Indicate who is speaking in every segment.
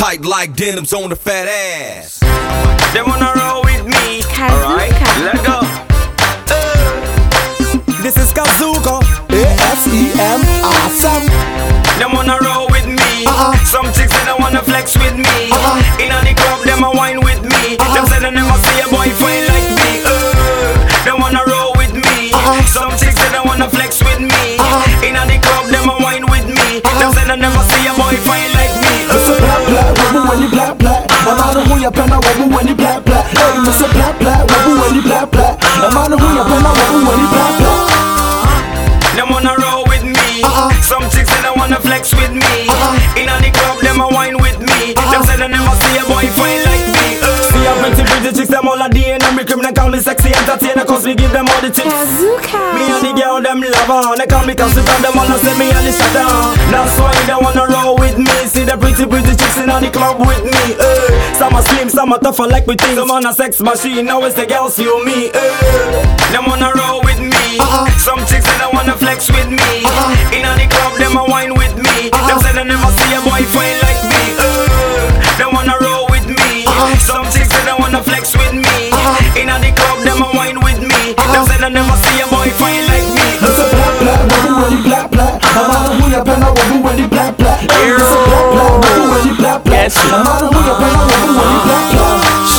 Speaker 1: Tight like denims on the fat ass.
Speaker 2: They wanna roll with me. Alright, let go.
Speaker 3: This is Kazuko. A-S-E-M, awesome.
Speaker 2: They wanna roll with me.
Speaker 3: Uh-uh.
Speaker 2: Some chicks they don't wanna flex with me.
Speaker 3: Uh-uh.
Speaker 2: Inna the club, them a wine with me.
Speaker 3: Uh-uh.
Speaker 2: Them say they never see a boyfriend like me. Uh, they wanna roll with me.
Speaker 3: Uh-uh.
Speaker 2: Some chicks they don't wanna flex with me.
Speaker 3: I'm out of who you pen, I wobble when you black black. Hey, Mr. Black Black, wobble when you black black. Out of who you pen, I wobble when you black black.
Speaker 2: Them wanna roll with me.
Speaker 3: Uh-uh.
Speaker 2: Some chicks they don't wanna flex with me.
Speaker 3: Uh-uh.
Speaker 2: Inna the club, them a wine with me.
Speaker 3: Uh-uh.
Speaker 2: Them say they never see a boyfriend like me. Uh. See a pretty pretty chicks, them all a DNA. Me criminal call me sexy entertainer, cause we give them all the tips. Me and the girl them love on. They call me cause them all a say me and the shut down. That's why they wanna roll with me. See the pretty pretty chicks in the club with me. Uh. Some are slim, some are tougher like we think. Some on a sex machine, now it's the girls you me. Uh. Them wanna roll with me.
Speaker 3: Uh-uh.
Speaker 2: Some chicks they don't wanna flex with me.
Speaker 3: Uh-uh.
Speaker 2: Inna the club, them a wine with me.
Speaker 3: Uh-uh.
Speaker 2: Them say they never see a boyfriend like
Speaker 3: black. I'm out of who you pen, I wobble when you black black. Hey, Mr. Black Black,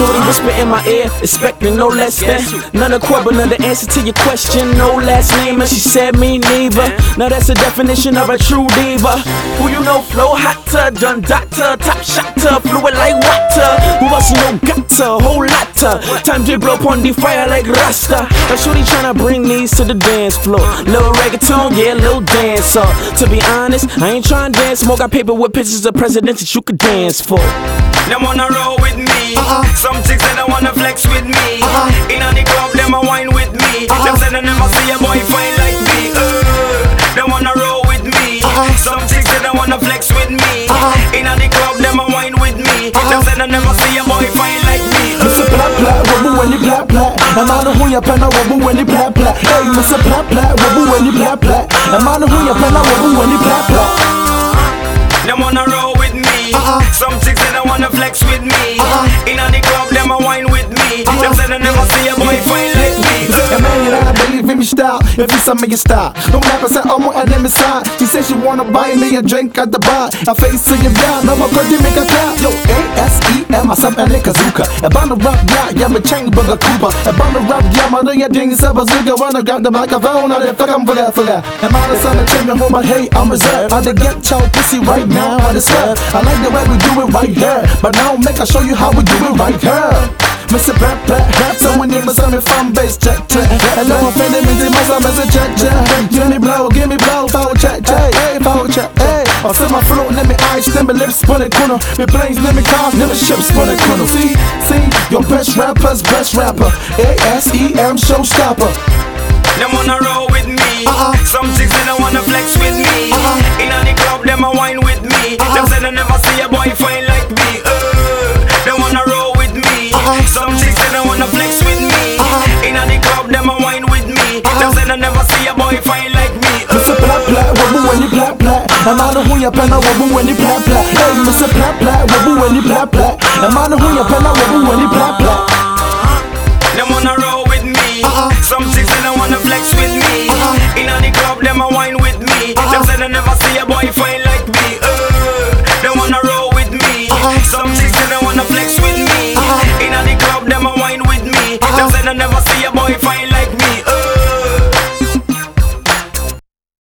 Speaker 3: wobble when you black black.
Speaker 4: Yes, sir.
Speaker 3: I'm out of who you pen, I wobble when you black black.
Speaker 4: Shorty whisper in my ear, expecting no less than None none the answer to your question No last name, and she said me neither Now that's the definition of a true diva Who you know flow hotter, done doctor Top shotter, fluid like water Who else you know got to, whole lotta Time to blow upon the fire like Rasta Now shorty tryna bring these to the dance floor Little reggaeton, yeah, little dancer To be honest, I ain't tryna dance Smoke got paper with pictures of presidents that you could dance for
Speaker 2: Them wanna roll with me.
Speaker 3: Uh-uh.
Speaker 2: Some chicks they don't wanna flex with me.
Speaker 3: Uh-uh.
Speaker 2: Inna the club, them a wine with me.
Speaker 3: Uh-uh.
Speaker 2: Them say they never see a boyfriend like me. Uh, they wanna roll with me.
Speaker 3: Uh-uh.
Speaker 2: Some chicks they don't wanna flex with me.
Speaker 3: Uh-uh.
Speaker 2: Inna the club, them a wine with me. Uh-huh. Them say they never see a boyfriend like me.
Speaker 3: Mr. Black Black, wobble when you black black. I'm out of who you pen, wobble when you black black. Hey, Mr. Black Black, wobble when you black black. I'm out of who you pen, wobble when you black black.
Speaker 2: Them wanna roll with me.
Speaker 3: Uh-uh.
Speaker 2: Some chicks they don't wanna flex with me.
Speaker 3: Uh-uh.
Speaker 2: Inna the club, them a wine with me. Them me
Speaker 3: style. If it's something you. No matter say I'm on an side. She said she wanna buy me a drink at the bar. I face to you down. No more you make a clap. Yo, A-S-E-M, myself and Kazuka. A band of rap, yeah, yeah, me chain bugger Cooper. A band of rap, yeah, my nigga ding is a bazooka. Wanna grab the microphone, I fuck I'm for that, for that. And my son, a champion, home, but hey, I'm reserved. I get your pussy right now, I swear. I like the way we do it right here. But now make I show you how we do it right here. Mr. Black Black Rap someone name me fan base check check. Now I'm feeling me the muscle message check check. Give me blow, give me blow, power check check. Hey, power check, hey. I feel my flow, let me eyes, let me lips, spun it kuno Me planes, let me cars, let me ships, spun it kuno See, see, your best rapper's best rapper. A-S-E-M showstopper.
Speaker 2: Them wanna roll a boyfriend like me. Uh,
Speaker 3: Mr. Black Black, wobble when you black black. I'm out of who you pen, I wobble when you black black. Hey, Mr. Black Black, wobble when you black black. I'm out of who you pen, I wobble when you black black.
Speaker 2: Them wanna roll with me.
Speaker 3: Uh-uh.
Speaker 2: Some chicks they don't wanna flex with me.
Speaker 3: Uh-uh.
Speaker 2: Inna the club, them a wine with me.
Speaker 3: Uh-uh.
Speaker 2: Them say they never see a boyfriend like me. Uh, they wanna roll with me.
Speaker 3: Uh-uh.
Speaker 2: Some chicks they don't wanna flex with me.
Speaker 3: Uh-uh.
Speaker 2: Inna the club, them a wine with me.
Speaker 3: Uh-uh.
Speaker 2: Them say they never see a boyfriend like me.